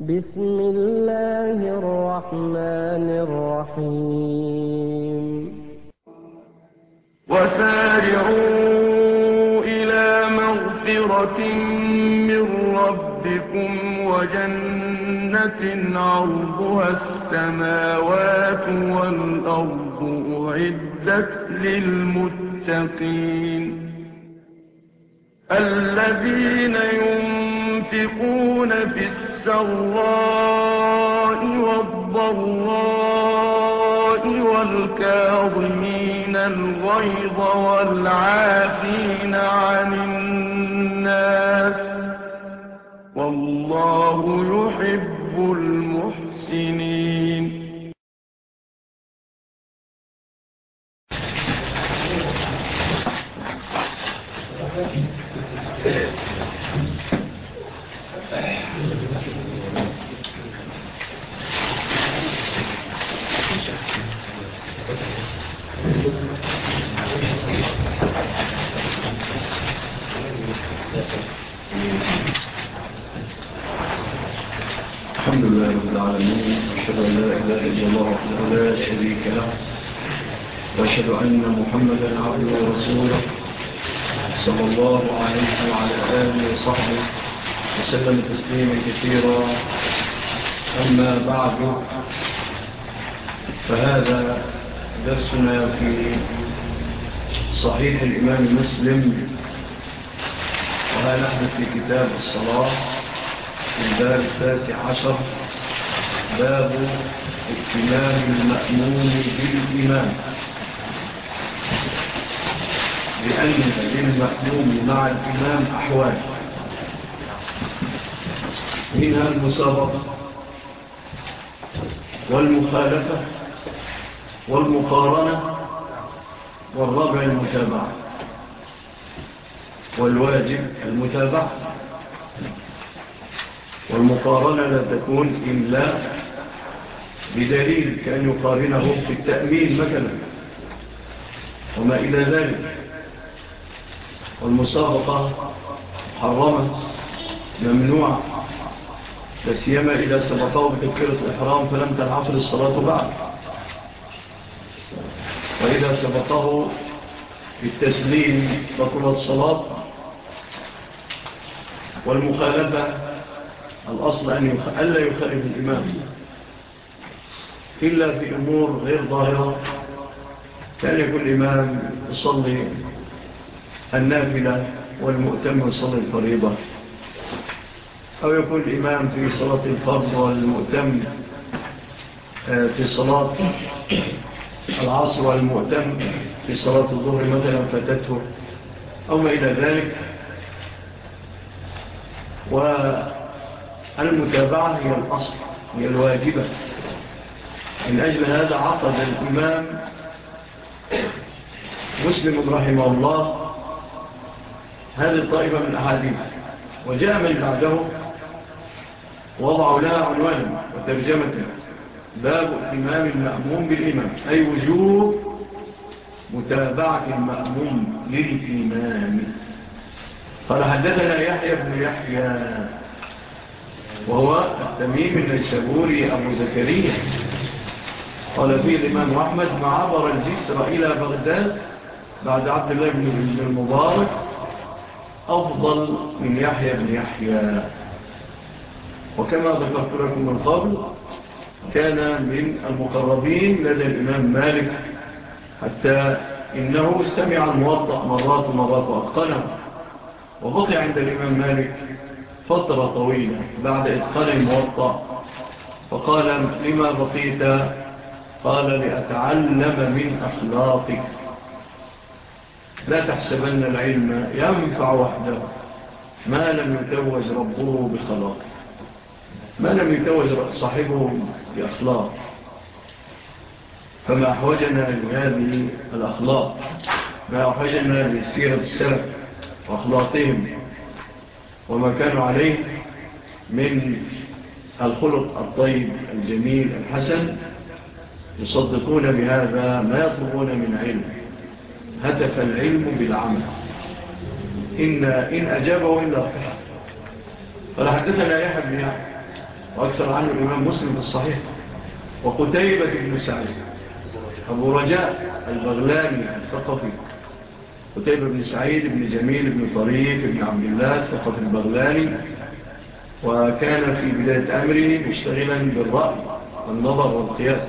بسم الله الرحمن الرحيم. وسارعوا إلى مغفرة من ربكم وجنة عرضها السماوات والأرض أعدت للمتقين. الذين ينفقون في السماوات السَّرَّاءِ وَالضَّرَّاءِ وَالْكَاظِمِينَ الْغَيْظَ وَالْعَافِينَ عَنِ النَّاسِ وَاللَّهُ يُحِبُّ العالمين. وأشهد أن لا إله إلا الله وحده لا شريك له. وأشهد أن محمدا عبده ورسوله صلى الله عليه وعلى آله وصحبه وسلم تسليما كثيرا. أما بعد فهذا درسنا في صحيح الإمام مسلم وها نحن في كتاب الصلاة في الباب الثالث عشر. باب اتمام المأمون بالإمام لأن للمأمون مع الإمام أحوال. منها المسابقة والمخالفة والمقارنة والرابع المتابعة والواجب المتابعة والمقارنة لا تكون إلا بدليل كأن يقارنه في التأمين مثلا. وما إلى ذلك. والمسابقة حرمت ممنوعة لسيما إذا سبقوا بتذكرة الإحرام فلم تنعفل الصلاة بعد. وإذا سبقه بالتسليم بطلت صلاة والمخالفة الأصل أن يخ... ألا يخالف الإمام. إلا في أمور غير ظاهرة. كان يكون الإمام يصلي النافلة والمؤتم يصلي الفريضة. أو يكون الإمام في صلاة الفرض والمؤتم آه، في صلاة العصر والمؤتم في صلاة الظهر مثلا فتته أو ما إلى ذلك. والمتابعة هي الأصل هي الواجبة. من أجل هذا عقد الإمام مسلم رحمه الله هذه الطائفة من أحاديث. وجاء من بعده وضعوا لها عنوانا وترجمة باب اهتمام المأموم بالإمام أي وجوب متابعة المأموم للإمام قال حدثنا يحيى بن يحيى وهو التميم النيسابوري أبو زكريا. قال فيه الإمام أحمد ما عبر الجسر إلى بغداد بعد عبد الله بن المبارك أفضل من يحيى بن يحيى. وكما ذكرت لكم من قبل كان من المقربين لدى الإمام مالك حتى إنه سمع الموضع مرات ومرات وأتقنه. وبقي عند الإمام مالك فترة طويلة بعد إتقان الموضع فقال لما بقيت قال لأتعلم من أخلاقك. لا تحسبن العلم ينفع وحده. ما لم يتوز ربه بخلاقه. ما لم يتوز صاحبه بأخلاق فما أحوجنا لهذه الأخلاق. ما أحوجنا للسيرة السلف وأخلاقهم. وما كانوا عليه من الخلق الطيب الجميل الحسن يصدقون بهذا ما يطلبون من علم. هتف العلم بالعمل. إن, إن أجابه إلا صحيح فلحدثنا يحيى بن يحيى وأكثر عنه الإمام مسلم في الصحيح وقتيبة بن سعيد أبو رجاء البغلاني الثقفي. قتيبة بن سعيد بن جميل بن طريف بن عبد الله الثقفي البغلاني. وكان في بداية أمره مشتغلا بالرأي والنظر والقياس.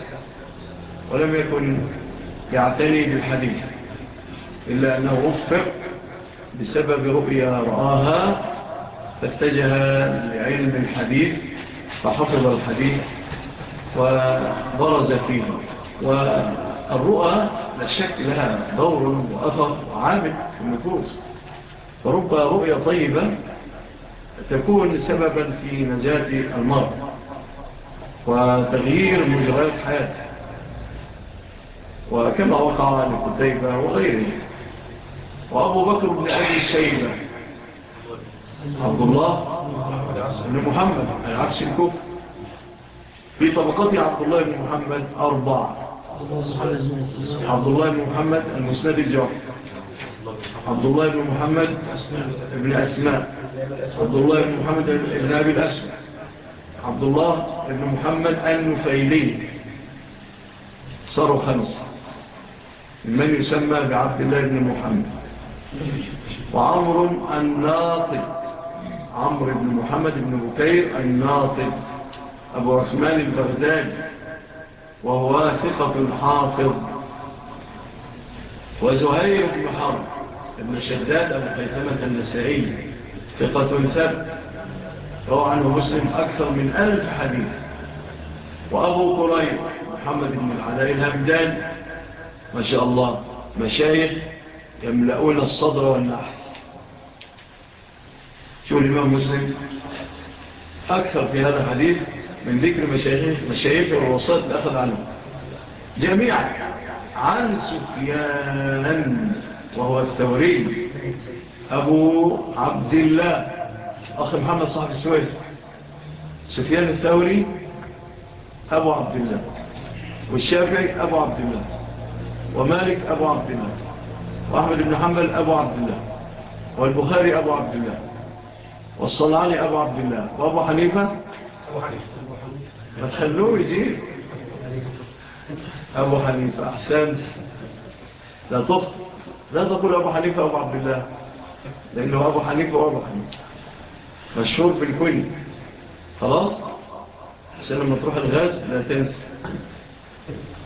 ولم يكن يعتني بالحديث إلا أنه وفق بسبب رؤية رآها فاتجه لعلم الحديث فحفظ الحديث وبرز فيه والرؤى لا شك لها دور وأثر وعامل في النفوس فرب رؤية طيبة تكون سببا في نجاة المرء وتغيير مجريات حياته وكما وقع عن قتيبة وغيره. وأبو بكر بن أبي سيبة عبد الله بن محمد العكس الكفر. في طبقات عبد الله بن محمد أربعة. عبد الله بن محمد المسند الجوف عبد الله بن محمد بن أسماء. عبد الله بن محمد بن أبي الأسماء. عبد الله بن محمد النفيلي. صاروا خمسة. من يسمى بعبد الله بن محمد. وعمر الناطق عمر بن محمد بن بكير الناطق أبو عثمان البغداد. وهو ثقة حافظ وزهير بن حرب. ابن شداد أبو خيثمة النسائي. ثقة ثبت روى عنه مسلم أكثر من ألف حديث. وأبو قريب محمد بن العلاء الهبدان ما شاء الله مشايخ يملؤون الصدر والنحف شو الإمام مسلم أكثر في هذا الحديث من ذكر مشايخ, مشايخ الوسط أخذ عنه. جميعا عن سفيان وهو الثوري أبو عبد الله أخ محمد صاحب السويس. سفيان الثوري أبو عبد الله. والشافعي أبو عبد الله. ومالك أبو عبد الله وأحمد بن حنبل أبو عبد الله والبخاري أبو عبد الله والصلعاني أبو عبد الله وأبو حنيفة؟ ما تخلوه يجيب. أبو حنيفة أحسان لا تفت لا تقول أبو حنيفة أبو عبد الله لأنه أبو حنيفة وأبو حنيفة. مشهور في الكل خلاص؟ عشان لما تروح الغاز لا تنسى.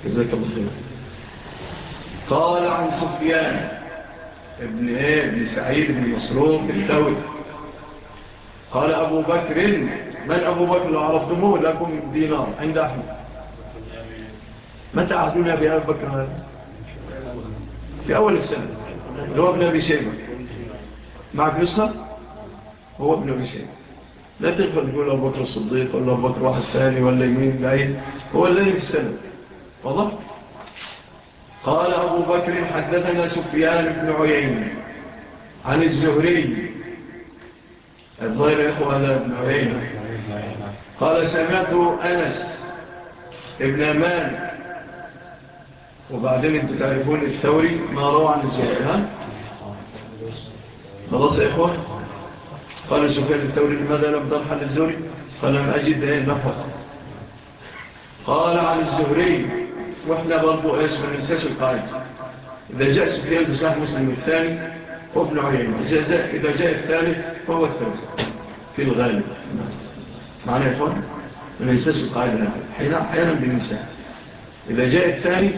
جزاك الله خير. قال عن سفيان ابن إيه؟ ابن سعيد بن مسروق التوي قال أبو بكر من أبو بكر؟ عرفتموه لكم دينار. عند أحمد متى عهدنا بأبو بكر هذا؟ في أول السنة. هو ابن أبي شيبة. معك نصة هو ابن أبي شيبة. لا تغفل تقول أبو بكر الصديق ولا أبو بكر واحد ثاني ولا يمين بعيد. هو الذي في السنة. واضح؟ قال أبو بكر حدثنا سفيان بن عيين عن الزهري. الظاهر يا أخوانا هذا بن عيين قال سمعت أنس ابن أمان. وبعدين انت تعرفون الثوري ما روى عن الزهري ها؟ خلاص يا إخوة. قال سفيان الثوري لماذا لم ترحل الزهري؟ فلم أجد نفق قال عن الزهري. وإحنا برضو ما ننساش القائد إذا جاء سبيان بصاح مسلم الثاني هو ابن عيين إذا جاء الثالث فهو الثالث. في الغالب. معنا يا ما ننساش القائد حيانا بالنساء. إذا جاء الثاني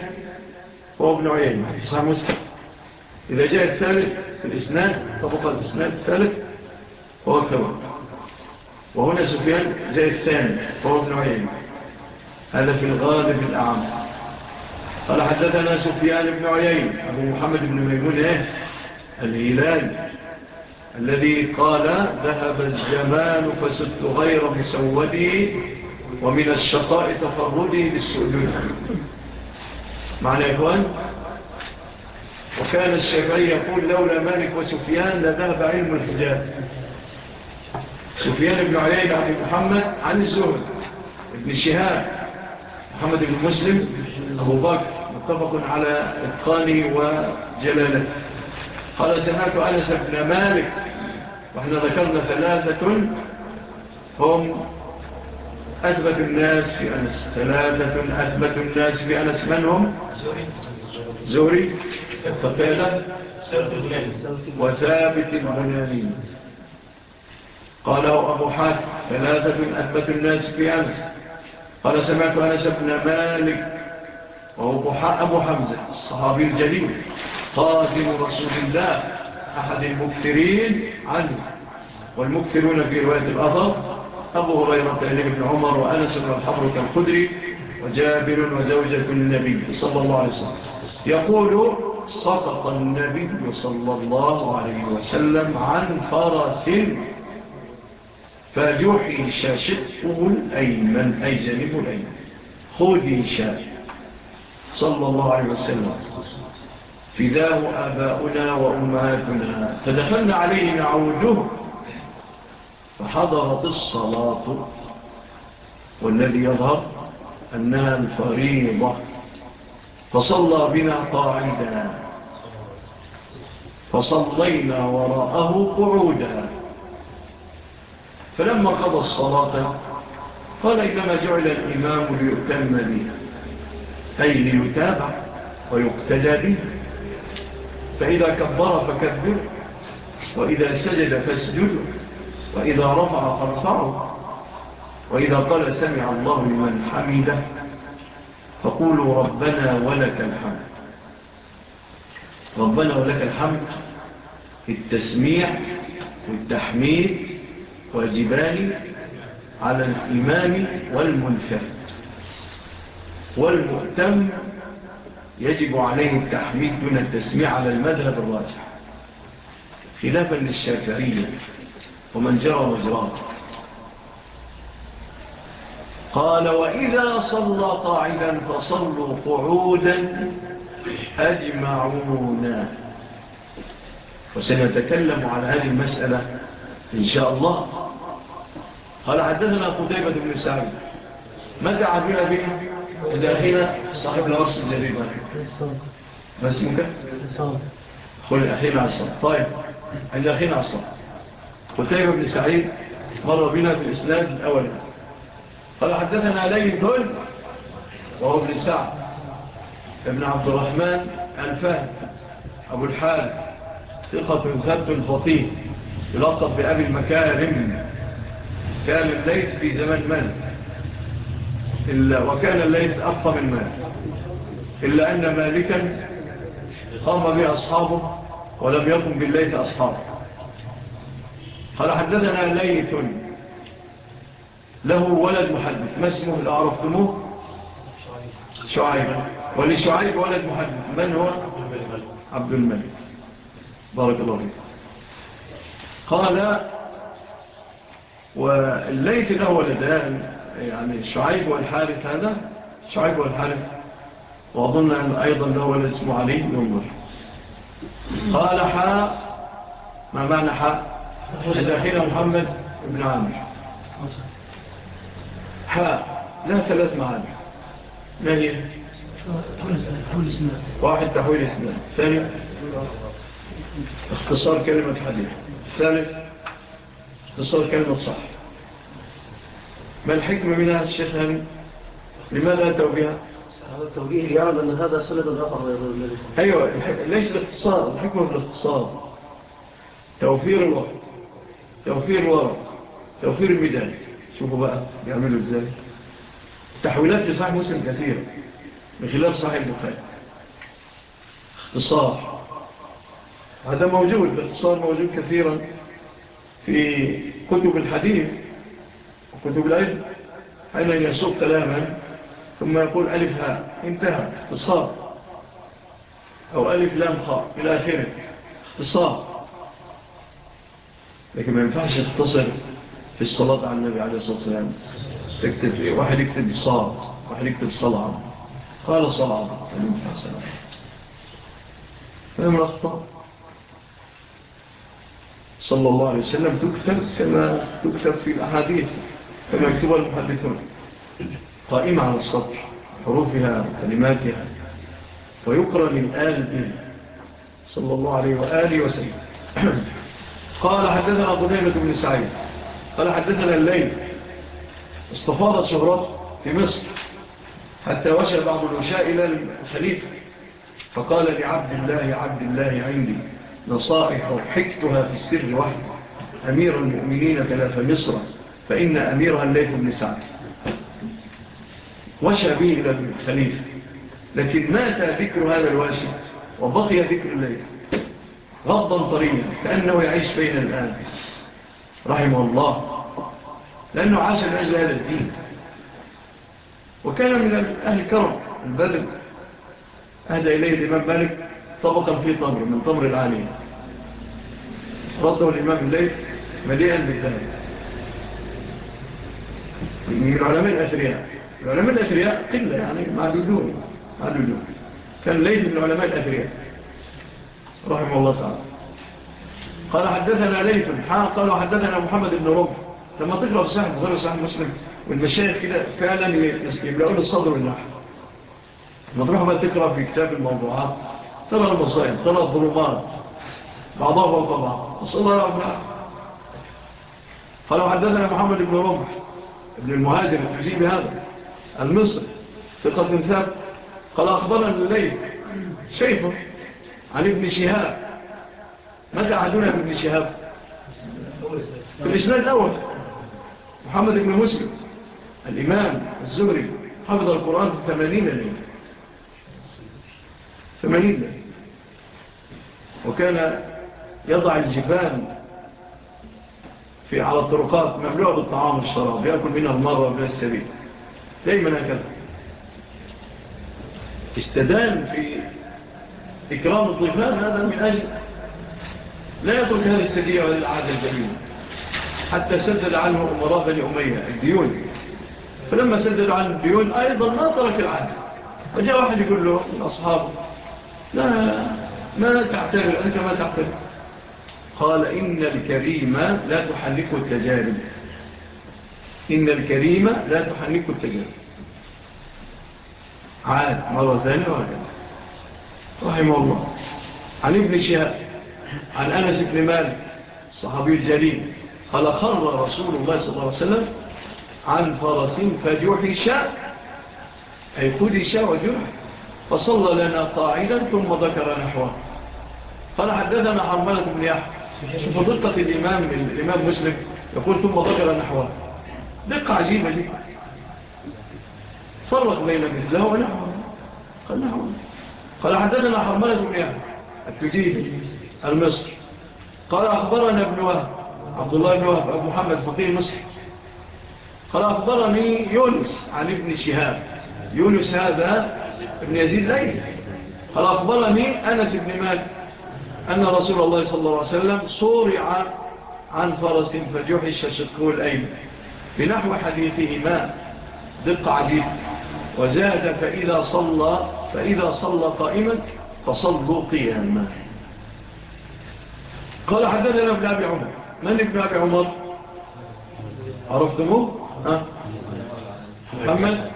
هو ابن عيين صاح مسلم. إذا جاء الثالث في الإسناد طبق الاسنان الثالث هو الثواب. وهنا سفيان جاء الثاني هو ابن عيين هذا في الغالب الأعمال قال حدثنا سفيان بن عيين أبو محمد بن ميمون إيه؟ الهلال الذي قال ذهب الزمان فسدت غير مسودي ومن الشقاء تفردي للسؤدون معنى يا إخوان؟ وكان الشافعي يقول لولا مالك وسفيان لذهب علم الحجاز. سفيان بن عيين عبد محمد عن الزهد ابن شهاب محمد بن مسلم أبو بكر متفق على إتقانه وجلالته قال سمعت أنس بن مالك وإحنا ذكرنا ثلاثة هم أثبت الناس في أنس. ثلاثة أثبت الناس في أنس. من هم؟ زوري. الثقيلة وثابت البناني قاله أبو حاتم ثلاثة أثبت الناس في أنس. قال سمعت أنس بن مالك وهو أبو حمزة الصحابي الجليل قادم رسول الله أحد المكثرين عنه. والمكثرون في رواية الأثر أبو هريرة بن عمر وأنس بن الحبر كالخدري وجابر وزوجة النبي صلى الله عليه وسلم. يقول سقط النبي صلى الله عليه وسلم عن فرس فجوحي شقه الأيمن أي جانب الأيمن. خدش صلى الله عليه وسلم. فداه آباؤنا وأمهاتنا. فدخلنا عليه نعوده فحضرت الصلاة. والذي يظهر أنها الفريضة. فصلى بنا قاعدا. فصلينا وراءه قعودا. فلما قضى الصلاة قال إنما جعل الإمام ليؤتم بها أي ليتابع ويقتدى بها فإذا كبر فكبر وإذا سجد فاسجد وإذا رفع فارفعه. وإذا قال سمع الله من حمده فقولوا ربنا ولك الحمد. ربنا ولك الحمد التسميع والتحميد واجبان على الإمام والمنفرد والمؤتم يجب عليه التحميد دون التسميع على المذهب الراجح. خلافا للشافعية. ومن جرى مجراه قال وإذا صلى قاعدا فصلوا قعودا أجمعونا. وسنتكلم على هذه المسألة إن شاء الله قال حدثنا قتيبة بن سعيد متى عبير به إذا أخينا صاحب العرس الجريب ما اسمك؟ قل أخينا عصر طيب. عند أخينا عصر قتيبة بن سعيد مر بنا في الإسلام الأول. قال حدثنا ليل ذل وهو ابن سعد. ابن عبد الرحمن الفهد أبو الحال ثقة ثبت فطيه يلقب بأبي المكارم كان الليث في زمان مالك وكان الليث أقى من مالك إلا أن مالكا قام به أصحابه ولم يقم بالليث أصحابه. قال حدثنا ليث له ولد محدث. ما اسمه؟ إذا عرفتموه؟ شعيب. ولشعيب ولد محدث. من هو؟ عبد الملك. بارك الله فيك. قال والليث له ولدان يعني شعيب والحارث هذا شعيب والحارث وأظن أن أيضا له ولد اسمه علي ينظر قال حاء ما معنى حاء الداخل محمد بن عامر. حاء لها ثلاث معاني. ما هي؟ واحد تحويل اسمه. ثاني اختصار كلمة حديث. الثالث تصور كلمة صح ما الحكمة منها الشيخ هاني؟ لماذا أتوا بها هذا التوجيه يعلم أن هذا سنة الأخر أيوة ليش الاختصار الحكمة في الاختصار. توفير الوقت توفير الورق توفير الميدان. شوفوا بقى بيعملوا إزاي. تحويلات في صاحب مسلم كثيرة بخلاف صاحب مخالف اختصار. هذا موجود باختصار موجود كثيرا في كتب الحديث وكتب العلم. حين يسوق كلاما ثم يقول ألف ها انتهى اختصار. أو ألف لام خاء إلى آخره اختصار. لكن ما ينفعش اختصر في الصلاة على النبي عليه الصلاة والسلام. تكتب واحد يكتب صاد واحد يكتب صلعة قال صلعة فلم ينفع سلام فهم الأخطاء؟ صلى الله عليه وسلم تكتب كما تكتب في الأحاديث كما يكتبها المحدثون. قائمة على السطر حروفها وكلماتها ويقرأ من آل صلى الله عليه وآله وسلم. قال حدثنا قديمة بن سعيد. قال حدثنا الليل. استفاد شهرات في مصر حتى وشى بعض الوشاء إلى الخليفة. فقال لعبد الله عبد الله عندي. نصائح حكتها في السر وحده أمير المؤمنين تلاف مصر فإن أميرها الليث بن سعد. وشى به إلى الخليفة. لكن مات ذكر هذا الواشي وبقي ذكر الليث. غضا طريا كأنه يعيش بين الآن. رحمه الله. لأنه عاش من أجل هذا الدين. وكان من أهل كرم البدل أهدى إليه الإمام مالك. طبقا في طمر من طمر العالية رده الإمام الليل مليئا بالذهب. يعني من العلماء الأثرياء العلماء الأثرياء قلة يعني مع بدون مع معدودون كان ليس من العلماء الأثرياء رحمه الله تعالى. قال حدثنا ليث قال حدثنا محمد بن رب لما تقرأ صاحب غير صاحب مسلم والمشايخ كده فعلا يبلعون الصدر والنحن لما تروح بقى تقرأ في كتاب الموضوعات. ثمان مصائب ترى ظلمات بعضها فوق بعض الصلاة أبناء قالوا حدثنا محمد بن رمح ابن المهاجر الحجيب هذا المصري في قتل ثاب قال أخبرنا الليل شيخه عن ابن شهاب متى عدونا بابن شهاب في الإسلام الأول محمد بن مسلم الإمام الزهري حفظ القرآن في ثمانين الليل ثمانين الليل وكان يضع الجبال في على الطرقات مملوءة بالطعام والشراب يأكل منها المرة من السبيل. دايما هكذا. استدان في إكرام الضيفان هذا من أجل لا يترك هذا السجيع للعادة الجميلة. حتى سدد عنه أمراء بني أمية الديون. فلما سدد عنه الديون أيضا ما ترك العادة. وجاء واحد يقول له من أصحابه لا ما تعتبر أنت ما تعتبر قال إن الكريمة لا تحلق التجارب. إن الكريمة لا تحلق التجارب. عاد مرة ثانية وهكذا. رحمه الله. عن ابن شهاب عن أنس بن مالك الصحابي الجليل قال خر رسول الله صلى الله عليه وسلم عن فرس فجوحش أي خدش وجوحي فصلى لنا قاعدا ثم ذكر نحوه. قال حدثنا حرملة بن يحيى شوف دقة الإمام الإمام مسلم. يقول ثم ذكر نحوه. دقة عجيبة دي. فرق بين مثله ونحوه. قال نحوه. قال حدثنا حرملة بن يحيى التجيب المصري قال أخبرنا ابن وهب. عبد الله بن وهب. أبو محمد فقير مصر قال أخبرني يونس عن ابن شهاب. يونس هذا ابن يزيد ليلى قال أخبرني أنس بن مالك أن رسول الله صلى الله عليه وسلم صورع عن فرس فجحش شكو الأيم بنحو حديثهما دقة عزيز. وزاد فإذا صلى فإذا صلى قائما فصلوا قياما. قال حدثنا ابن أبي عمر. من ابن أبي عمر؟ عرفتموه؟ محمد؟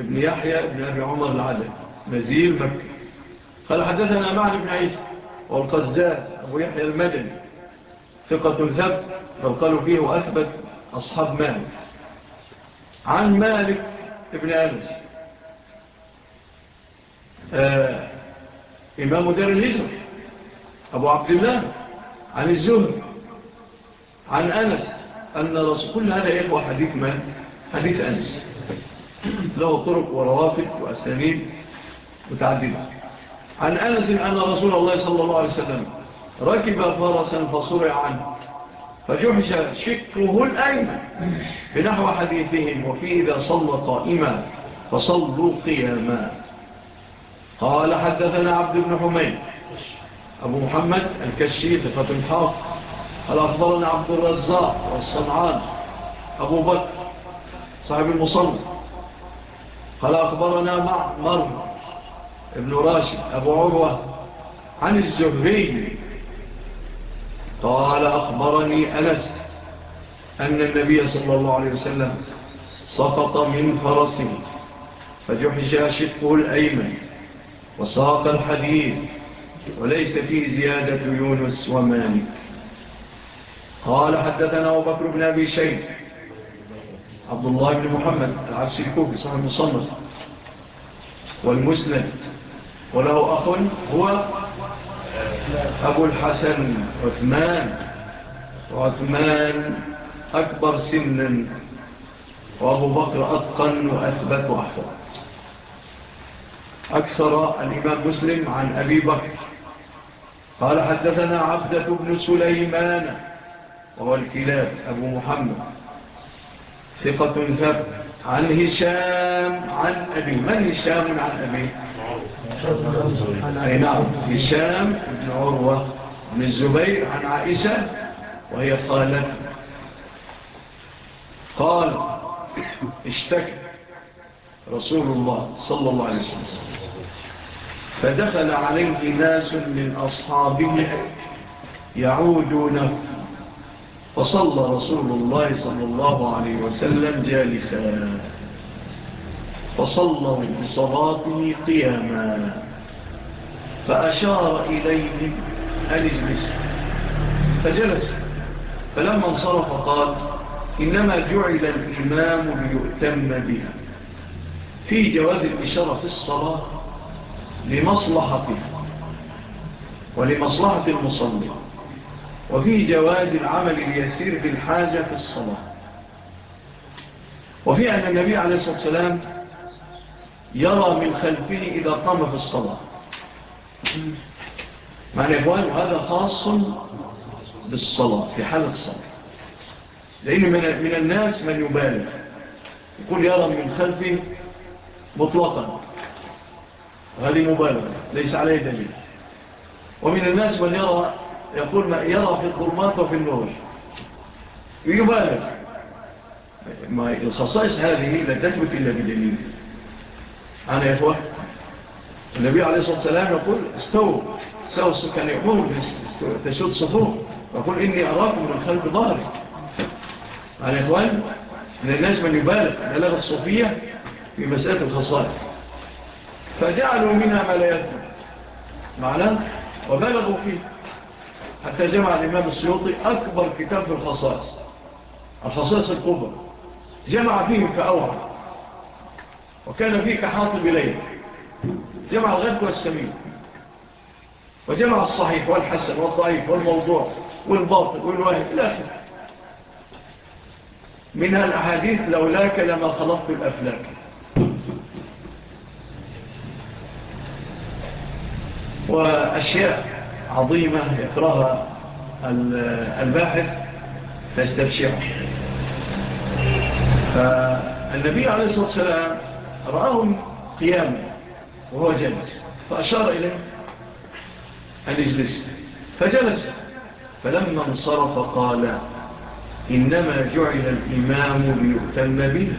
ابن يحيى بن أبي عمر العدد نزيل مكة قال حدثنا معن بن عيسى والقزاز أبو يحيى المدني. ثقة الذب بل قالوا فيه وأثبت أصحاب مالك. عن مالك ابن أنس. آه، إمام دار الهزر أبو عبد الله عن الزهر عن أنس أن رسول كل هذا يقوى حديث مالك حديث أنس. له طرق وروافد وأساليب متعددة. عن أنس أن رسول الله صلى الله عليه وسلم ركب فرسا فصرع عنه فجحش شكره الأيمن بنحو حديثهم وفي إذا صلى قائما فصلوا قياما. قال حدثنا عبد بن حميد أبو محمد الكشي ثقة الحاق قال أخبرنا عبد الرزاق والصنعان أبو بكر صاحب المصنف قال أخبرنا معمر ابن راشد أبو عروة عن الزهري. قال أخبرني أنس أن النبي صلى الله عليه وسلم سقط من فرسه فجحش شقه الأيمن وساق الحديد وليس فيه زيادة يونس ومالك. قال حدثنا أبو بكر بن أبي شيخ عبد الله بن محمد العبسي الكوفي صاحب المصنف والمسلم وله أخ هو أبو الحسن عثمان وعثمان أكبر سنا وأبو بكر أتقن وأثبت وأحفظ أكثر الإمام مسلم عن أبي بكر قال حدثنا عبدة بن سليمان وهو الكلاب أبو محمد ثقة ثبت عن هشام عن أبي. من هشام؟ عن أبي. أي نعم. هشام بن عروة من الزبير عن عائشة وهي قالت قال اشتكى رسول الله صلى الله عليه وسلم. فدخل عليه ناس من أصحابه يعودونه. فصلى رسول الله صلى الله عليه وسلم جالسا. فصلى بصلاته قياما. فأشار إليهم أن اجلسوا فجلس. فلما انصرف قال إنما جعل الإمام ليؤتم بها. في جواز الإشارة في الصلاة لمصلحتها ولمصلحة المصلحة وفيه جواز العمل اليسير بالحاجة في الصلاة. وفي أن النبي عليه الصلاة والسلام يرى من خلفه إذا قام في الصلاة. معنى إخوان هذا خاص بالصلاة في حالة الصلاة. لأن من, من الناس من يبالغ. يقول يرى من خلفه مطلقا. هذه مبالغة ليس عليه دليل. ومن الناس من يرى يقول ما يرى في الظلمات وفي النور. يبالغ ما الخصائص هذه لا تثبت إلا بدليل أنا يا إخوة النبي عليه الصلاة والسلام يقول استووا سوى السكان يقول تسود صفوه. يقول إني أراكم من خلق ظهري أنا يا إخوان من الناس من يبالغ بلغة الصوفية في مسألة الخصائص. فجعلوا منها ما لا يدفع معناه؟ وبلغوا فيه. حتى جمع الإمام السيوطي أكبر كتاب في الخصائص. الخصائص الكبرى. جمع فيه كأوعى وكان فيه كحاطب إليه. جمع الغد والسمين. وجمع الصحيح والحسن والضعيف والموضوع والباطل والواهب إلى آخره. منها الأحاديث لولاك لما خلقت الأفلاك. وأشياء عظيمة يقرأها الباحث تستفشعه فالنبي عليه الصلاة والسلام رأهم قيام وهو جلس فأشار إليه أن يجلس فجلس فلما انصرف قال إنما جعل الإمام ليؤتم به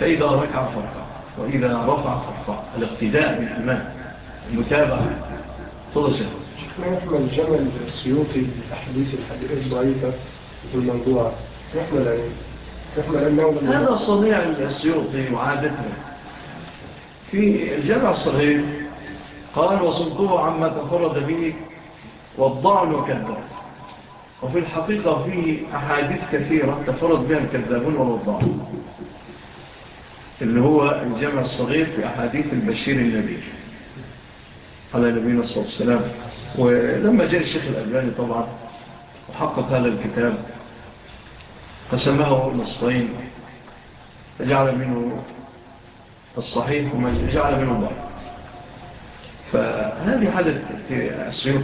فإذا ركع فرقع وإذا رفع فرقع الاقتداء بالإمام المتابعة فضل سهل محمل جمل سيوطي الحديث الضعيفة في الموضوع. محمل عليه محمل أنه هذا صنيع السيوطي وعادتنا في الجمع الصغير قال وصدوه عما تفرد به والضعن وكذب وفي الحقيقة فيه أحاديث كثيرة تفرد بها الكذابون والضعن اللي هو الجمع الصغير في أحاديث البشير النبي. على النبي صلى الله عليه وسلم ولما جاء الشيخ الألباني طبعا وحقق هذا الكتاب قسمه نصفين فجعل منه الصحيح وجعل منه ضعيف فهذه حالة السيوط.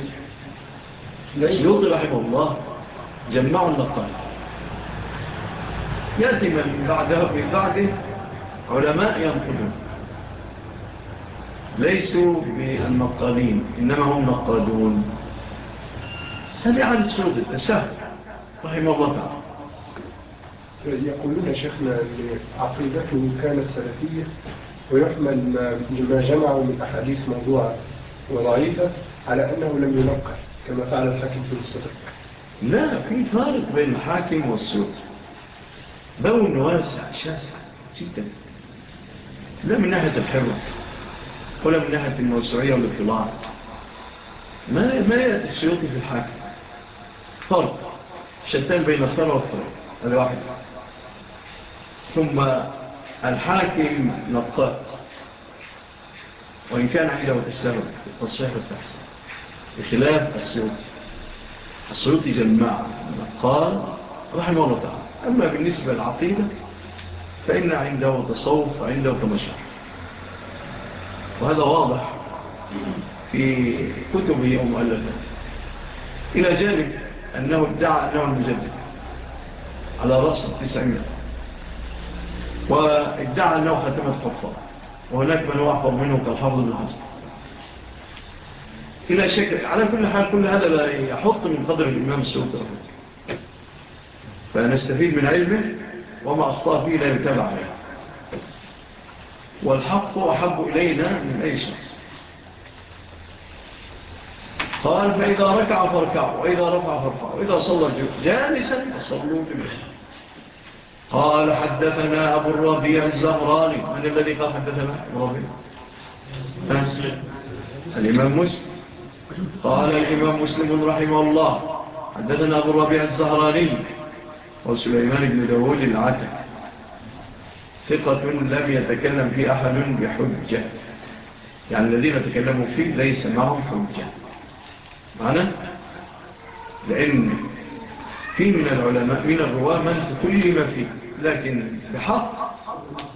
السيوط رحمه الله جمعوا النقال يأتي من بعده من بعده علماء ينقلون. ليسوا بالنقالين إنما هم نقادون سمع لسعود سهل رحمه الله تعالى. يقولون شيخنا عقيدته كانت سلفية ويحمل ما جمعه من أحاديث موضوعة وضعيفة على أنه لم ينقل كما فعل الحاكم في الصدر. لا في فارق بين الحاكم والصدر بون واسع شاسع جدا. لا من ناحية الحرة. ولا من ناحية الموسوعية والابتلاع ما ما السيوطي في الحاكم؟ فرق. شتان بين الثرى والثرى هذا واحد. ثم الحاكم نطق وإن كان عنده السبب التصحيح والتحسن بخلاف السيوطي. السيوطي جمع قال رحمه الله تعالى. أما بالنسبة للعقيدة فإن عنده تصوف عنده تمشح وهذا واضح في كتبه ومؤلفاته إلى جانب أنه ادعى أنه المجدد على رأس التسعين. وادعى أنه ختم الخطاب وهناك من يحفظ منه كالحفظ بن حسن إلى شكل على كل حال كل هذا لا يحط من قدر الإمام السعود فنستفيد من علمه وما أخطأ فيه لا يتابع عليه. والحق أحب إلينا من أي شخص. قال فإذا ركع فركع وإذا رفع فارفع وإذا صلى جالسا فصلوا جميعا قال حدثنا أبو الربيع الزهراني. من الذي قال حدثنا؟ أبو الربيع. الإمام مسلم. قال الإمام مسلم رحمه الله حدثنا أبو الربيع الزهراني وسليمان بن داود العتك ثقة لم يتكلم فيه أحد بحجة. يعني الذين تكلموا فيه ليس معهم حجة. معنا؟ لأن في من العلماء من الرواة من كل ما فيه لكن بحق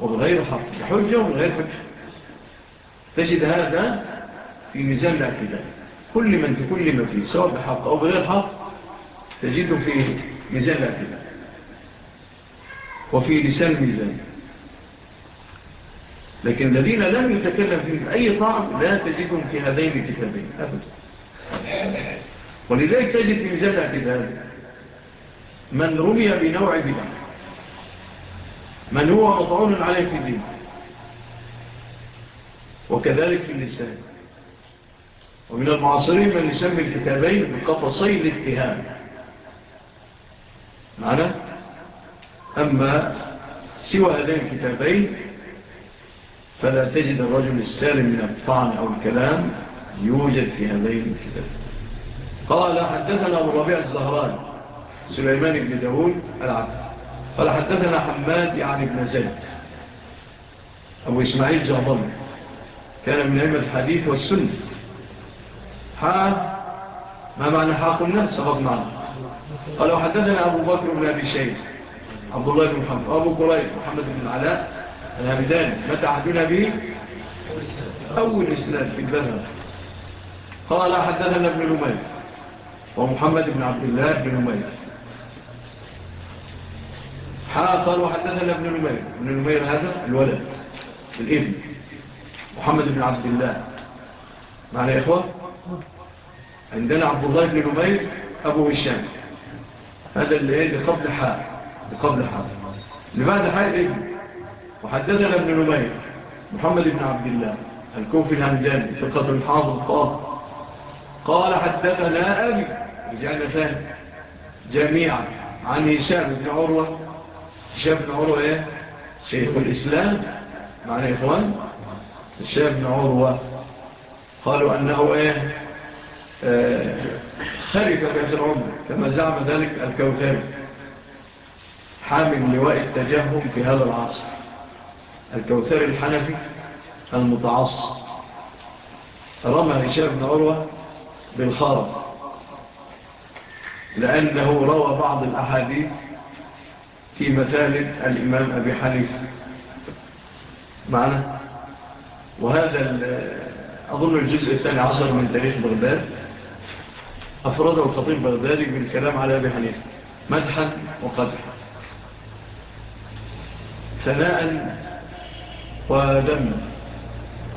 وبغير حق بحجة وبغير حجة. تجد هذا في ميزان الاعتدال كل من تكلم ما فيه سواء بحق أو بغير حق تجده في ميزان الاعتدال وفي لسان ميزان لكن الذين لم يتكلم في أي طعم لا تجدهم في هذين الكتابين أبدا. ولذلك تجد في ميزان اعتدال من رمي بنوع بدع من هو مطعون عليه في الدين وكذلك في اللسان. ومن المعاصرين من يسمي الكتابين بقفصي الاتهام. معنا أما سوى هذين الكتابين فلا تجد الرجل السالم من الطعن أو الكلام يوجد في هذين الكتاب قال حدثنا أبو ربيع الزهران سليمان بن داول العبد قال حدثنا حماد يعني بن زيد. أبو إسماعيل جعبان كان من أئمة الحديث والسنة. حا ما معنى حا قلنا؟ سبق معنا. قال وحدثنا أبو بكر بن أبي شيخ عبد الله بن محمد أبو قريب محمد بن علاء الهمدان متى عهدنا به؟ أول إسناد في البذر قال حدثنا ابن نمير ومحمد بن عبد الله بن نمير. قال وحدثنا ابن نمير. ابن نمير هذا الولد الإبن محمد بن عبد الله. معنا يا إخوة؟ عندنا عبد الله بن نمير أبو هشام. هذا اللي قبل حال قبل حال لبعد حال ابن وحدثنا ابن عمير محمد بن عبد الله الكوفي الهمداني ثقة الحاضر قال قال حدثنا أبي رجعنا ثاني جميعا عن هشام بن عروة. هشام بن عروة إيه؟ شيخ الإسلام. معنا إخوان؟ هشام بن عروة. قالوا أنه إيه؟ آه، خرف كاس العمر كما زعم ذلك الكوثري حامل لواء التجهم في هذا العصر الكوثر الحنفي المتعص رمى هشام بن عروة بالخارج لأنه روى بعض الأحاديث في مثالب الإمام أبي حنيفة. معنا؟ وهذا أظن الجزء الثاني عشر من تاريخ بغداد. أفرده الخطيب بغدادي بالكلام على أبي حنيفة مدحا وقدحا. ثناء ودم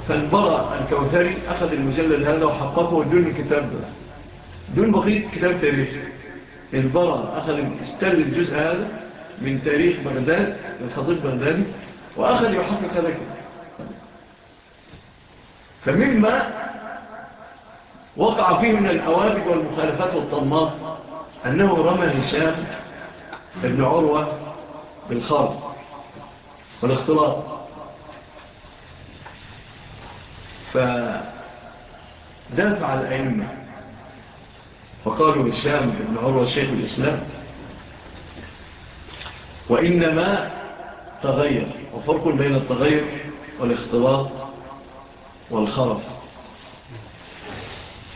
فالبراء الكوثري أخذ المجلد هذا وحققه دون كتاب دون بقية كتاب تاريخ. البراء أخذ استل الجزء هذا من تاريخ بغداد من خطيب بغدادي وأخذ يحقق هذا فمما وقع فيه من الأوابق والمخالفات والطمات أنه رمى هشام ابن عروة بالخارج والاختلاط. فدافع الأئمة فقالوا للشام بن عروة شيخ الإسلام وإنما تغير وفرق بين التغير والاختلاط والخرف.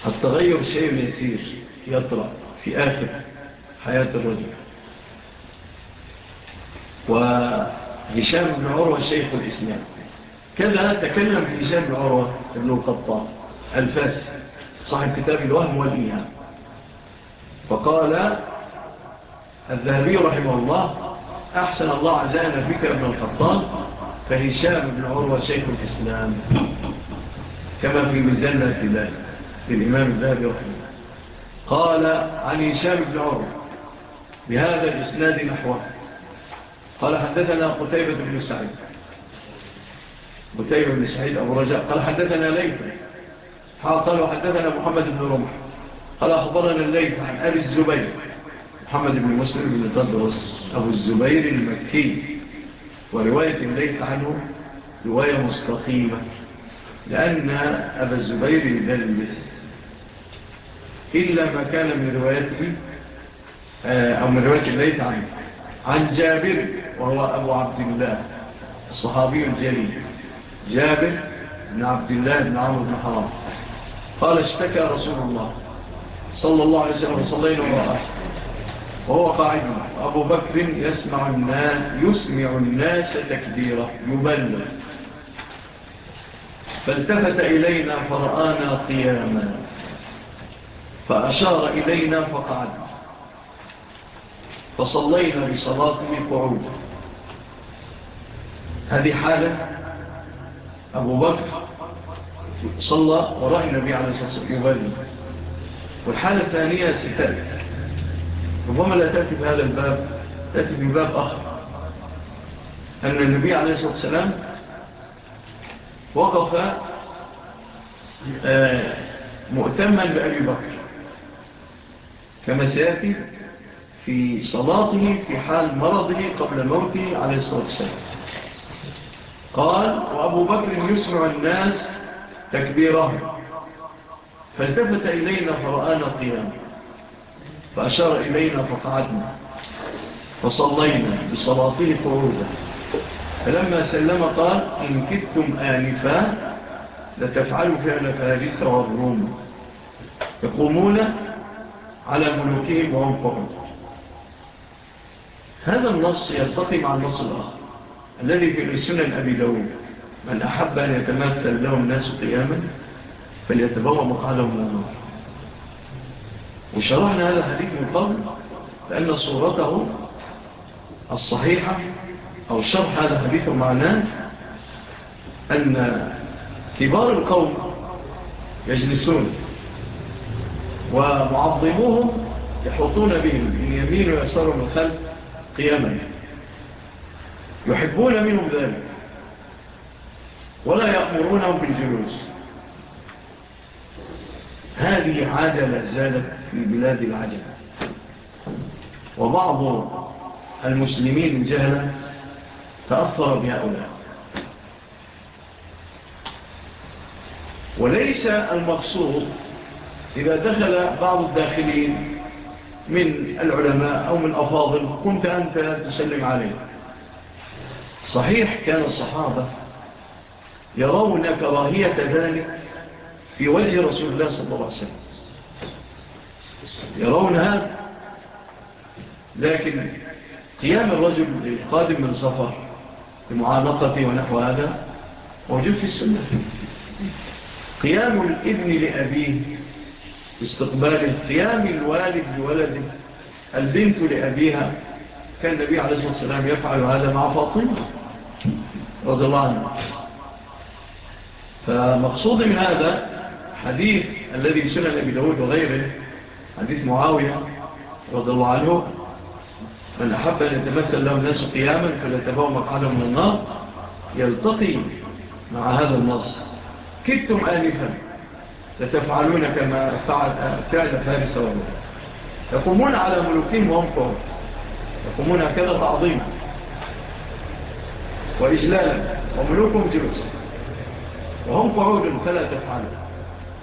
التغير شيء يسير يطرأ في آخر حياة الرجل. وهشام بن عروة شيخ الإسلام كذا تكلم في لسان عروة ابن القطاع الفاس صاحب كتاب الوهم والإيهام. فقال الذهبي رحمه الله أحسن الله عزائنا فيك ابن القطان فهشام بن عروة شيخ الإسلام. كما في مزنة ذلك الإمام الذهبي رحمه الله. قال عن هشام بن عروة بهذا الإسناد نحوه. قال حدثنا قتيبة بن سعيد. قتيبة بن سعيد أبو رجاء. قال حدثنا ليث. قال حدثنا محمد بن رمح. قال أخبرنا الليث عن أبي الزبير. محمد بن مسلم بن تدرس. أبو الزبير المكي. ورواية الليث عنه رواية مستقيمة. لأن أبا الزبير يدلس. إلا ما كان من روايته آه، أو من رواية الليث عنه عن جابر وهو أبو عبد الله الصحابي الجليل. جابر بن عبد الله بن عمر بن حرام. قال اشتكى رسول الله صلى الله عليه وسلم وصلينا وراءه. وهو قاعد أبو بكر يسمع الناس, يسمع الناس تكبيرة يبلغ. فالتفت إلينا فرآنا قياما. فأشار إلينا فقعدنا فصلينا بصلاة القعود هذه حالة أبو بكر صلى وراء النبي عليه الصلاة والسلام يبالي والحالة الثانية ستات. ربما لا تأتي بهذا الباب تأتي بباب آخر. أن النبي عليه الصلاة والسلام وقف آه، مؤتما بأبي بكر. كما سيأتي في صلاته في حال مرضه قبل موته عليه الصلاة والسلام. قال وأبو بكر يسرع الناس تكبيرهم فالتفت إلينا فرآنا القيام فأشار إلينا فقعدنا. فصلينا بصلاته فرودا فلما سلم قال إن كدتم آنفا لتفعلوا فعل فارس والروم. يقومون على ملوكهم وهم فهم هذا النص يلتقي مع النص الآخر. الذي في سنن أبي داود. من أحب أن يتمثل له الناس قياما فليتبوى مقعده من النار وشرحنا هذا الحديث من قبل لأن صورته الصحيحة أو شرح هذا الحديث معناه أن كبار القوم يجلسون ومعظموهم يحوطون بهم من يمين ويسار من خلف قياما. يحبون منهم ذلك ولا يأمرونهم بالجلوس. هذه عادلة زادت في بلاد العجلة وبعض المسلمين الجهلة تأثر بهؤلاء. وليس المقصود إذا دخل بعض الداخلين من العلماء أو من أفاضل كنت أنت تسلم عليهم صحيح كان الصحابة يرون كراهية ذلك في وجه رسول الله صلى الله عليه وسلم. يرون هذا لكن قيام الرجل القادم من سفر لمعانقته ونحو هذا موجود في السنة. قيام الابن لأبيه استقبال قيام الوالد لولده البنت لأبيها كان النبي عليه الصلاة والسلام يفعل هذا مع فاطمة رضي الله عنه فمقصود من هذا حديث الذي سنن أبي داود وغيره حديث معاوية رضي الله عنه من أحب أن يتمثل له الناس قياما فليتبعوا مقعدا من النار يلتقي مع هذا النص كدتم آنفا لتفعلون كما فعل فارس ومدى يقومون على ملوكهم وهم قوم يقومون هكذا تعظيما. وإجلالا. وملوكهم جلوسا وهم قعود فلا تفعلوا.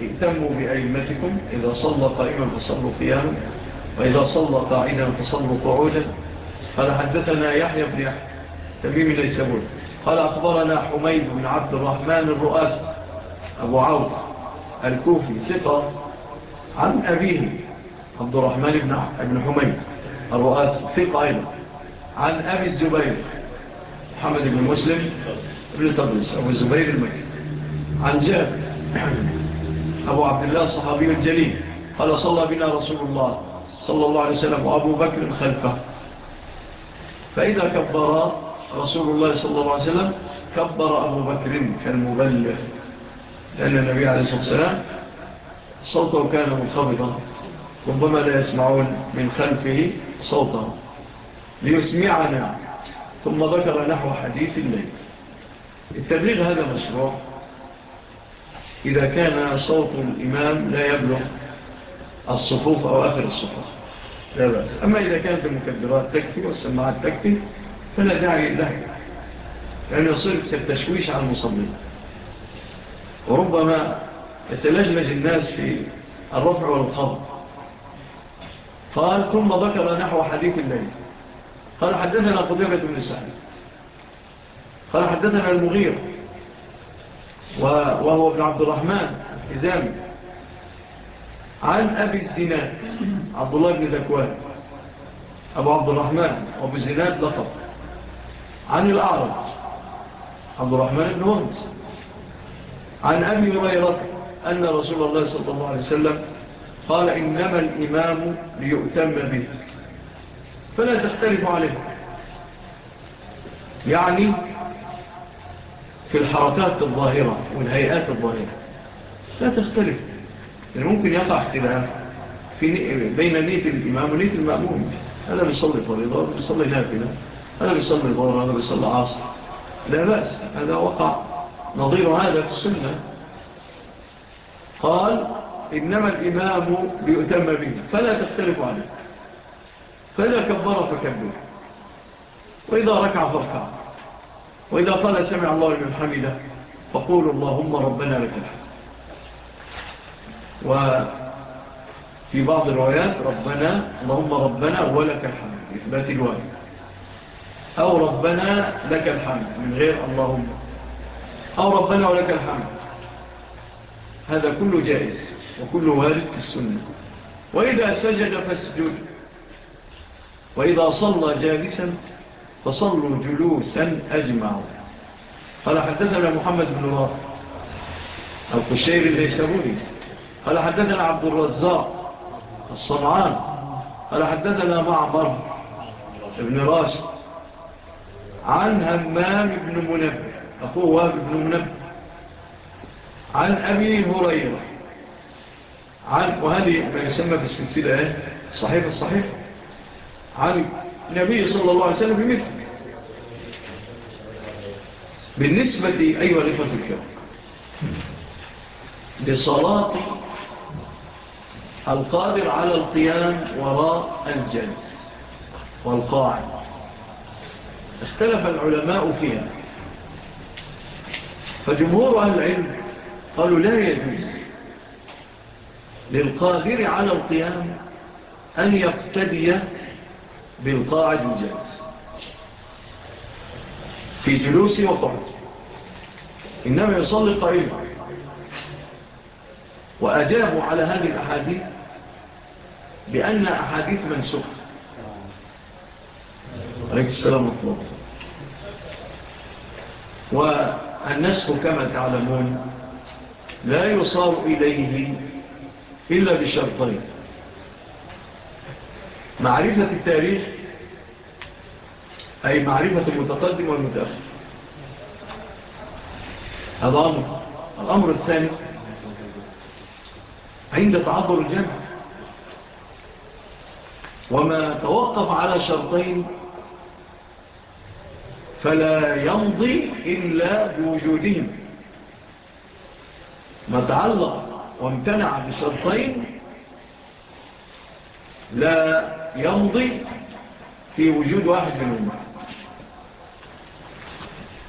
اهتموا بأئمتكم. إذا صلى قائما فصلوا قياما. وإذا صلى قاعدا فصلوا قعودا. قال حدثنا يحيى بن يحيى تميم ليسبون قال أخبرنا حميد بن عبد الرحمن الرؤاس. أبو عوض الكوفي ثقة عن أبيه عبد الرحمن بن حميد. الرؤاس فقه أيضا عن أبي الزبير محمد بن مسلم بن طبلس أبو الزبير المكي عن جاب أبو عبد الله الصحابي الجليل قال صلى بنا رسول الله صلى الله عليه وسلم وأبو بكر خلفه فإذا كبر رسول الله صلى الله عليه وسلم كبر أبو بكر كالمبلغ۔ لأن النبي عليه الصلاة والسلام صوته كان منخبطا ربما لا يسمعون من خلفه صوتا ليسمعنا. ثم ذكر نحو حديث الليل. التبليغ هذا مشروع. إذا كان صوت الإمام لا يبلغ الصفوف أو آخر الصفوف. لا بأس. أما إذا كانت المكبرات تكفي والسماعات تكفي فلا داعي له لأن يصير كالتشويش على المصلين. وربما يتلجمج الناس في الرفع والخفض قال ثم ذكر نحو حديث الليل. قال حدثنا قديمة بن سعيد قال حدثنا المغير. وهو ابن عبد الرحمن إزامي عن أبي الزناد عبد الله بن ذكوان. أبو عبد الرحمن وأبو الزناد لطب عن الأعرض عبد الرحمن بن ونس عن أبي هريرة أن رسول الله صلى الله عليه وسلم قال إنما الإمام ليؤتم به. فلا تختلف عليه. يعني في الحركات الظاهرة والهيئات الظاهرة. لا تختلف. يعني ممكن يقع اختلاف في بين نية الإمام ونية المأموم. هذا بيصلي فريضة هذا بيصلي نافلة هذا بيصلي ضرر هذا بيصلي عاصر لا بأس. هذا وقع. نظير هذا في السنة. قال إنما الإمام ليؤتم به. فلا تختلف عنه فإذا كبر فكبر. وإذا ركع فركع وإذا قال سمع الله لمن حمده فقول اللهم ربنا لك الحمد. وفي بعض الروايات ربنا اللهم ربنا ولك الحمد إثبات الواجب أو ربنا لك الحمد من غير اللهم. أو ربنا ولك الحمد. هذا كله جائز. وكل وارد في السنة. وإذا سجد فاسجد. وإذا صلى جالسا فصلوا جلوسا أجمعوا. قال حدثنا محمد بن رافع القشير الليسابوري قال حدثنا عبد الرزاق الصمعان قال حدثنا معبر ابن راشد عن همام بن منبه. أخوه بن منبه. عن أبي هريرة. وهذه ما يسمى في السلسلة صحيح. الصحيح عن النبي صلى الله عليه وسلم بمثل. بالنسبة أيها الإخوة الكرام. لصلاة القادر على القيام وراء الجلس والقاعد. اختلف العلماء فيها. فجمهور أهل العلم قالوا لا يجوز. للقادر على القيام أن يقتدي بالقاعد الجالس. في جلوس وقعد. إنما يصلي قريبا وأجابوا على هذه الأحاديث بأن أحاديث منسوخة. عليك السلام ورحمة والنسخ كما تعلمون لا يصار إليه إلا بشرطين. معرفة التاريخ أي معرفة المتقدم والمتأخر. هذا أمر. الأمر الثاني عند تعبر الجمع. وما توقف على شرطين فلا يمضي إلا بوجودهم. ما تعلق وامتنع بشرطين لا يمضي في وجود واحد منهما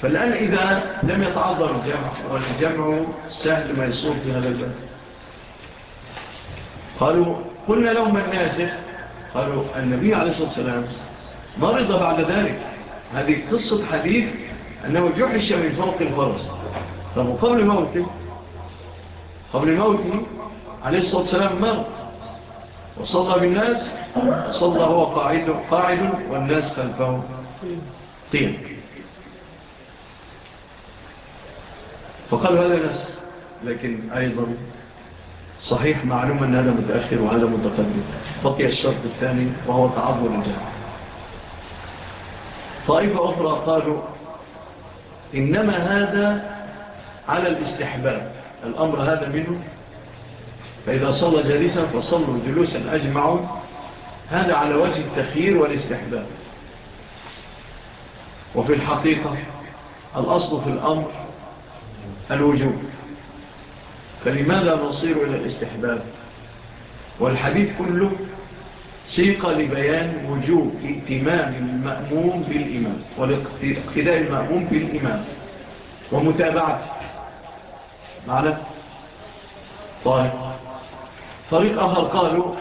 فالآن إذا لم يتعذر الجمع والجمع سهل ما يصور في هذا الباب قالوا قلنا لهم الناسخ قالوا النبي عليه الصلاة والسلام مرض بعد ذلك. هذه قصة حديث أنه جحش من فوق الفرس فمقابل موته قبل موته عليه الصلاة والسلام مر وصلى بالناس صلى هو قاعد, قاعد والناس خلفه. قيم فقال هذا ناس لكن أيضا صحيح معلوم أن هذا متأخر وهذا متقدم. بقي الشرط الثاني وهو تعبر الجهة طائفة أخرى قالوا إنما هذا على الاستحباب. الأمر هذا منه فإذا صلى جالسا فصلوا جلوسا أجمعون هذا على وجه التخيير والاستحباب. وفي الحقيقة الأصل في الأمر الوجوب. فلماذا نصير إلى الاستحباب؟ والحديث كله سيق لبيان وجوب ائتمام المأموم بالإمام والاقتداء المأموم بالإمام ومتابعته. معنا طيب طريق آخر قالوا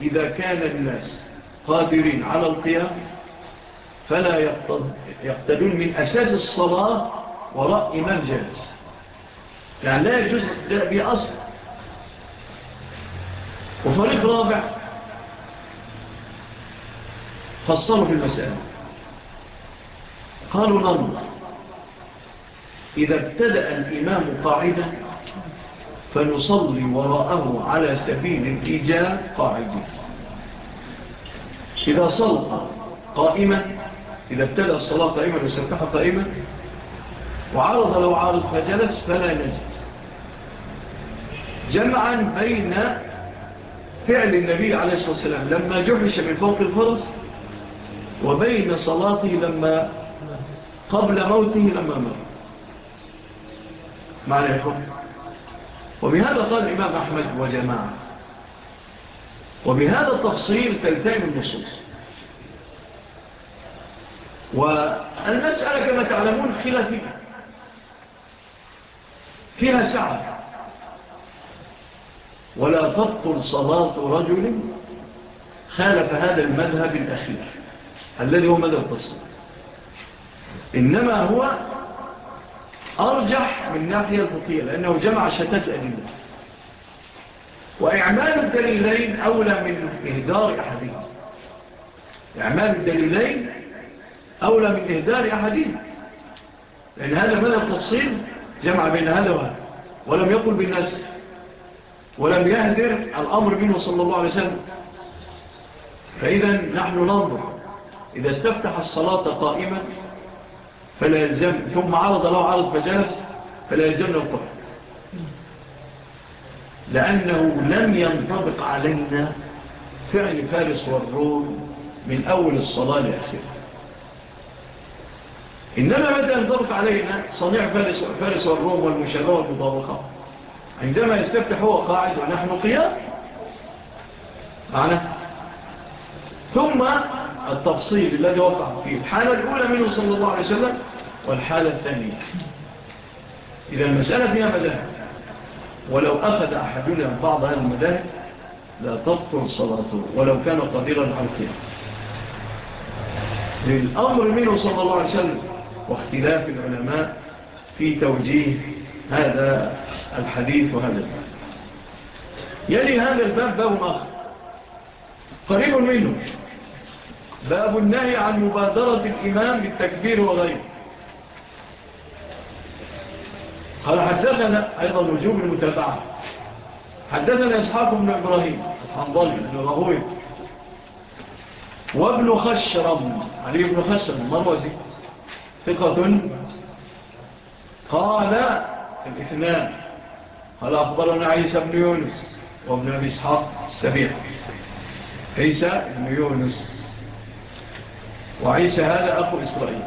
إذا كان الناس قادرين على القيام فلا يقتدون من أساس الصلاة وراء إمام جالس. يعني لا يجوز بأصل وفريق رابع فصلوا في المسألة. قالوا ننظر إذا ابتدأ الإمام قاعدة فنصلي وراءه على سبيل الإجاب قاعدة. إذا صلى قائمة إذا ابتدأ الصلاة قائمة وسبحة قائمة وعرض لو عرض فجلس فلا نجلس. جمعا بين فعل النبي عليه الصلاة والسلام لما جحش من فوق الفرس وبين صلاته لما قبل موته لما موت ما عليكم وبهذا قال الإمام أحمد وجماعة. وبهذا التفصيل تلتئم النصوص. والمسألة كما تعلمون خلافية. فيها سعة. ولا تبطل صلاة رجل خالف هذا المذهب الأخير. الذي هو مذهب التصوير إنما هو أرجح من ناحية الفقهية لأنه جمع شتات أدلة وإعمال الدليلين أولى من إهدار أحدهم إعمال الدليلين أولى من إهدار أحدهم لأن هذا ماذا التفصيل جمع بين هذا وهذا. ولم يقل بالناس. ولم يهدر الأمر منه صلى الله عليه وسلم. فإذا نحن ننظر إذا استفتح الصلاة قائما فلا يلزم ثم عرض له عرض فجلس فلا يلزم له لأنه لم ينطبق علينا فعل فارس والروم من أول الصلاة لأخيرها إنما بدأ ينطبق علينا صنيع فارس, فارس والروم والمشابهة والمطابقة. عندما يستفتح هو قاعد ونحن قيام. معنا ثم التفصيل الذي وقع فيه. الحالة الأولى منه صلى الله عليه وسلم والحالة الثانية. إذا المسألة فيها مذاهب ولو أخذ أحدنا بعض هذه المذاهب لا تبطل صلاته ولو كان قديرا على الخير. للأمر منه صلى الله عليه وسلم واختلاف العلماء في توجيه هذا الحديث وهذا الباب. يلي هذا الباب باب آخر. قريب منه. باب النهي عن مبادرة الإمام بالتكبير وغيره. قال حدثنا أيضا وجوب المتابعة. حدثنا إسحاق بن إبراهيم الحنظل بن رهوي وابن خشرم علي بن خشرم مروزي ثقة. قال الاثنان. قال أخبرنا عيسى بن يونس وابن أبي إسحاق السبيع. عيسى بن يونس. وعيسى هذا أخو إسرائيل.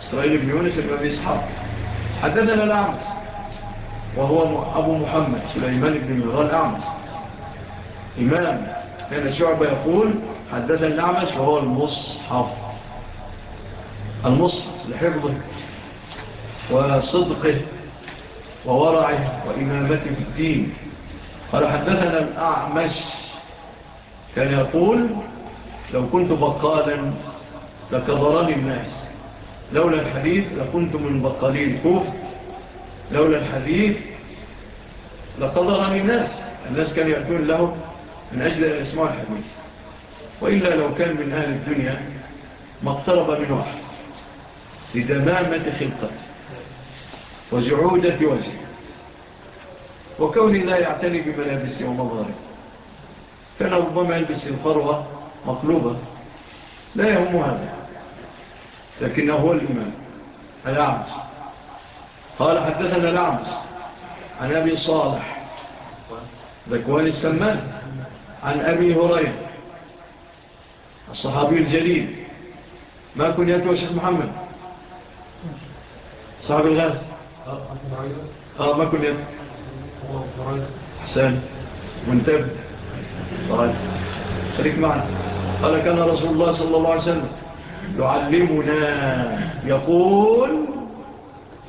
إسرائيل بن يونس بن أبي إسحاق. حدثنا الأعمس وهو أبو محمد سليمان بن مغال الأعمس إمام كان شعب يقول حدثنا الأعمس وهو المصحف. المصحف لحفظه وصدقه وورعه وإمامته في الدين. قال حدثنا الأعمش. كان يقول لو كنت بقالا لكبرني الناس لولا الحديث لكنت من بطلين كوف لولا الحديث لقدرني الناس الناس كانوا يأتون له من أجل الإسماع الحديث. وإلا لو كان من أهل الدنيا ما اقترب من واحد لدمامة خلقة وزعودة وجهه وكون لا يعتني بملابسه ومظهره كان ربما يلبس الفروة مقلوبة. لا يهم هذا لكنه هو الإمام الأعمس قال حدثنا الأعمس عن أبي صالح. ذكوان السمان عن أبي هرير الصحابي الجليل. ما كن يأتي وشيخ محمد؟ صحابي الغاز. آه ما كن يأتي حسان منتبه. طيب. خليك معنا. قال كان رسول الله صلى الله عليه وسلم يعلمنا. يقول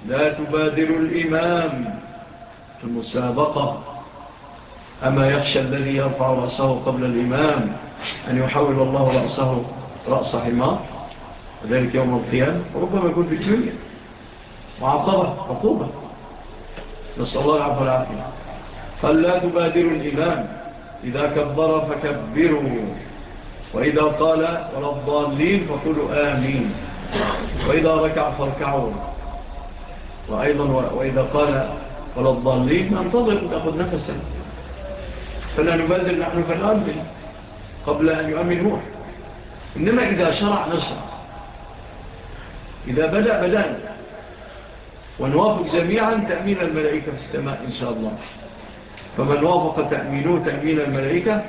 لا تبادر الإمام في المسابقة. أما يخشى الذي يرفع رأسه قبل الإمام أن يحول الله رأسه رأس حمار. وذلك يوم القيامة. ربما يكون في الدنيا. معطبة عقوبة. نسأل الله العفو العافية قال لا تبادر الإمام إذا كبر فكبروا. وإذا قال ولا الضالين فقولوا آمين وإذا ركع فاركعوا. وأيضا وإذا قال ولا الضالين ننتظر تأخذ نفسا فلا نبادر نحن فالآمن قبل أن يؤمن روح إنما إذا شرع نشرع إذا بدأ بدأنا ونوافق جميعا تأمين الملائكة في السماء إن شاء الله. فمن وافق تأمينه تأمين الملائكة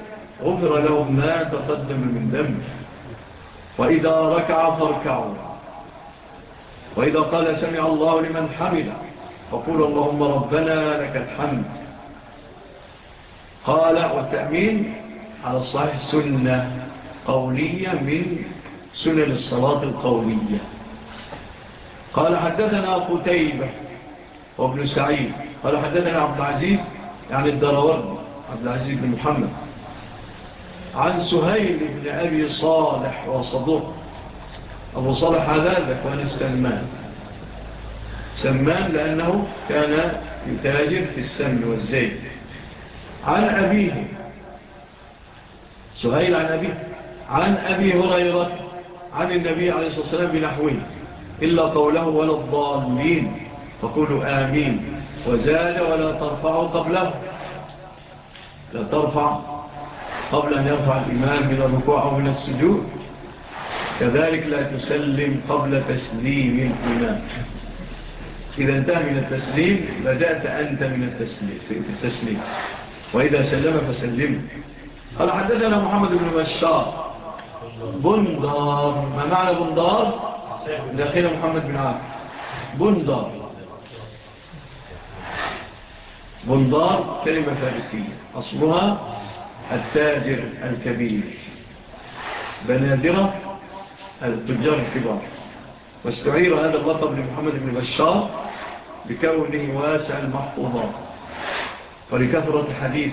غفر لهم ما تقدم من ذنب. وإذا ركع فاركعوا. وإذا قال سمع الله لمن حمد فقول اللهم ربنا لك الحمد. قال والتأمين على الصحيح سنة قولية من سنن الصلاة القولية. قال حدثنا قتيبة وابن سعيد. قال حدثنا عبد العزيز يعني الدرورد عبد العزيز بن محمد. عن سهيل بن أبي صالح وصدق أبو صالح هذا ذكوان السمان سمان لأنه كان يتاجر في السم والزيت. عن أبيه. سهيل عن أبيه. عن أبي هريرة. عن النبي عليه الصلاة والسلام بنحوه. إلا قوله ولا الضالين. فقولوا آمين. وزاد ولا ترفعوا قبله. لا ترفع. قبل أن يرفع الإمام من الركوع أو من السجود كذلك لا تسلم قبل تسليم الإمام. إذا انتهى من التسليم بدأت أنت من التسليم, التسليم. وإذا سلم فسلم. قال حدثنا محمد بن بشار. بندار. ما معنى بندار؟ داخل محمد بن عام بندار. بندار كلمة فارسية. أصلها التاجر الكبير. بنادرة التجار الكبار. واستعير هذا اللقب لمحمد بن بشار بكونه واسع المحفوظات. ولكثرة الحديث.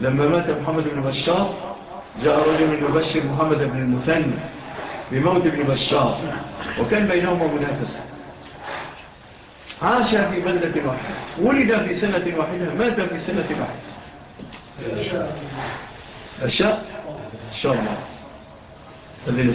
لما مات محمد بن بشار جاء رجل يبشر محمد بن المثنى بموت بن بشار وكان بينهما منافسة. عاش في بلدة واحدة. ولد في سنة واحدة مات في سنة واحدة. الشاء شاء الله الذي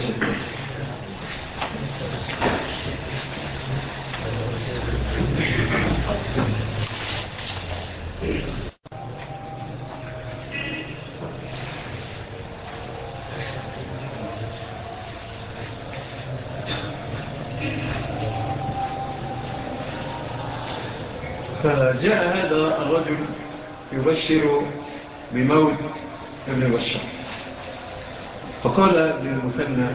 فجاء هذا الرجل يبشر بموت ابن بشار. فقال للمثنى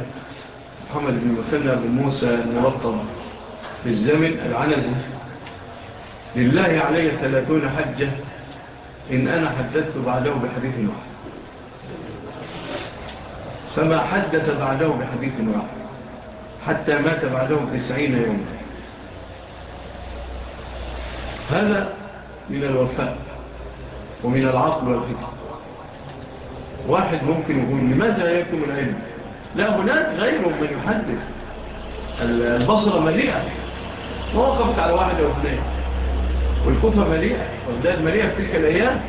محمد بن المثنى بن موسى الملطم بالزمن العنزي لله علي ثلاثون حجة إن أنا حدثت بعده بحديث واحد. فما حدث بعده بحديث واحد حتى مات بعده بتسعين يوم هذا من الوفاء. ومن العقل والفكر واحد ممكن يقول لماذا يكون العلم؟ لا هناك غيره من يحدث. البصرة مليئة. وقفت على واحدة واثنين والكفة مليئة. والداد مليئة في تلك الأيام.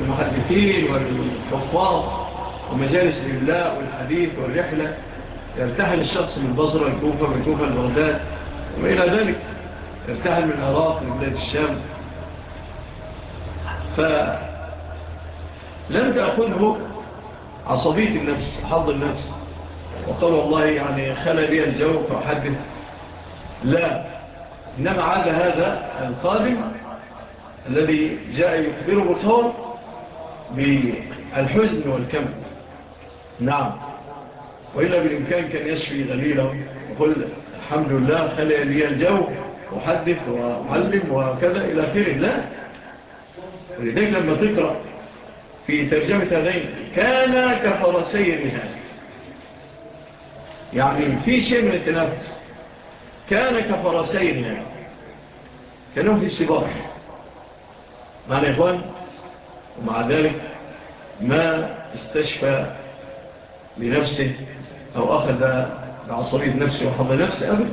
المحدثين والحفاظ ومجالس الإبلاء والحديث والرحلة. يرتحل الشخص من بصرة الكوفة من كوفة البغداد وإلى ذلك. يرتحل من العراق لبلاد الشام. فلن تأخذه عصبية النفس حظ النفس. وقال الله يعني خلى بي الجو فأحدث. لا إنما عاد هذا القادم الذي جاء يخبره بالثور بالحزن والكم. نعم. وإلا بالإمكان كان يشفي غليله وقل الحمد لله خلى لي الجو وحدث وعلم وكذا إلى خير لا. ولذلك لما تقرأ في ترجمة هذين كان كفرسي الرهاب يعني في شيء من التنافس. كان كفرسي الرهاب كانوا في السباق. معنا يا إخوان ومع ذلك ما استشفى لنفسه أو أخذ بعصرية نفسه وحظ نفسه أبدا.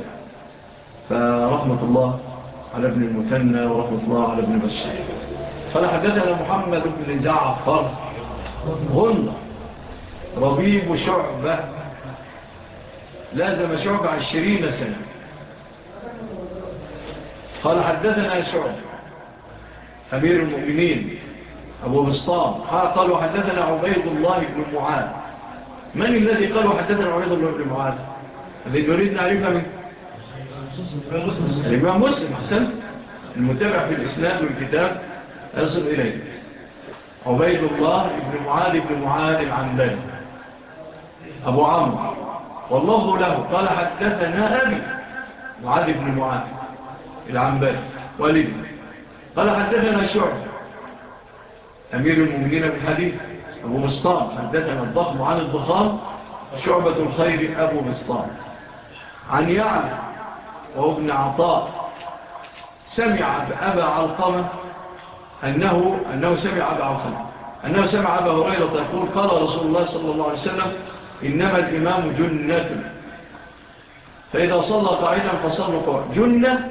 فرحمة الله على ابن المتنى ورحمة الله على ابن بشير. قال حدثنا محمد بن جعفر هن ربيب شعبة. لازم شعبة عشرين سنة. قال حدثنا شعبة. أمير المؤمنين أبو بسطام. قالوا حدثنا عبيد الله بن معاذ. من الذي قالوا حدثنا عبيد الله بن معاذ؟ الذي نريد نعرفه من؟ الإمام مسلم. حسن. المتابع في الإسناد والكتاب. يصل إليه. عبيد الله ابن معاذ ابن معاذ العنبان أبو عمرو. والله له قال حدثنا أبي معاذ ابن معاذ العنبان والد قال حدثنا شعب أمير المؤمنين بالحديث أبو مصطان حدثنا الضخم عن الضخام. شعبة الخير أبو مصطان عن يعلم وابن عطاء. سمع بأبا علقمة أنه, أنه سمع أبا عطم أنه سمع أبا هريرة يقول قال رسول الله صلى الله عليه وسلم إنما الإمام جنة. فإذا صلى قاعدا فصلوا قاعدا. جنة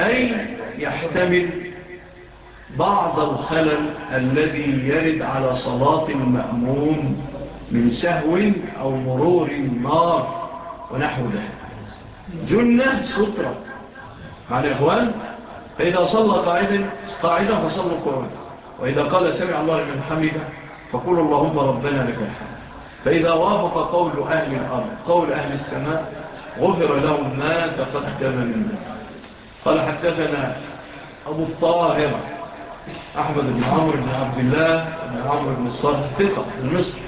أي يحتمل بعض الخلل الذي يرد على صلاة المأموم من سهو أو مرور النار ونحو ذلك. جنة سترة. معنى إخوان فإذا صلى قاعدا قاعدا فصلوا قرآن وإذا قال سمع الله من حمده فقول اللهم ربنا لك الحمد. فإذا وافق قول أهل الأرض قول أهل السماء غفر لهم ما تقدم منه قال حدثنا أبو الطاهرة أحمد بن عمر بن عبد الله بن عمر بن الصالح ثقة المصر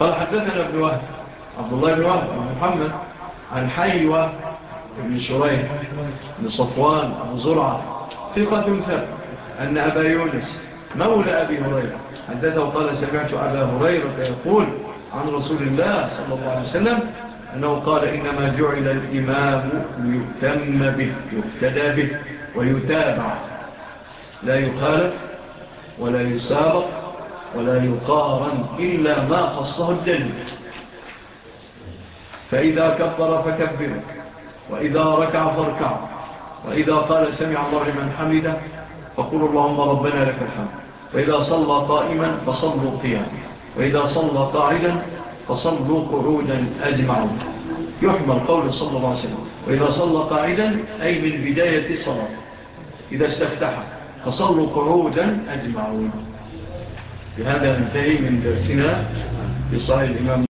قال حدثنا ابن وهب عبد الله بن وهب محمد عن حيوة بن شريح بن صفوان أبو زرعة ثقة ثقة أن أبا يونس مولى أبي هريرة. حدثه قال سمعت أبا هريرة يقول عن رسول الله صلى الله عليه وسلم أنه قال إنما جعل الإمام ليهتم به يهتدى به ويتابع. لا يخالف ولا يسابق ولا يقارن إلا ما خصه الدليل. فإذا كبر فكبر وإذا ركع فاركع. وإذا قال سمع الله لمن حمده فقل اللهم ربنا لك الحمد. وإذا صلى قائما فصلوا قياما. وإذا صلى قاعدا فصلوا قعودا أجمعون. يحمل قول صلى الله عليه وسلم. وإذا صلى قاعدا أي من بداية الصلاة إذا استفتح فصلوا قعودا أجمعون. بهذا ننتهي من درسنا بصحيح الإمام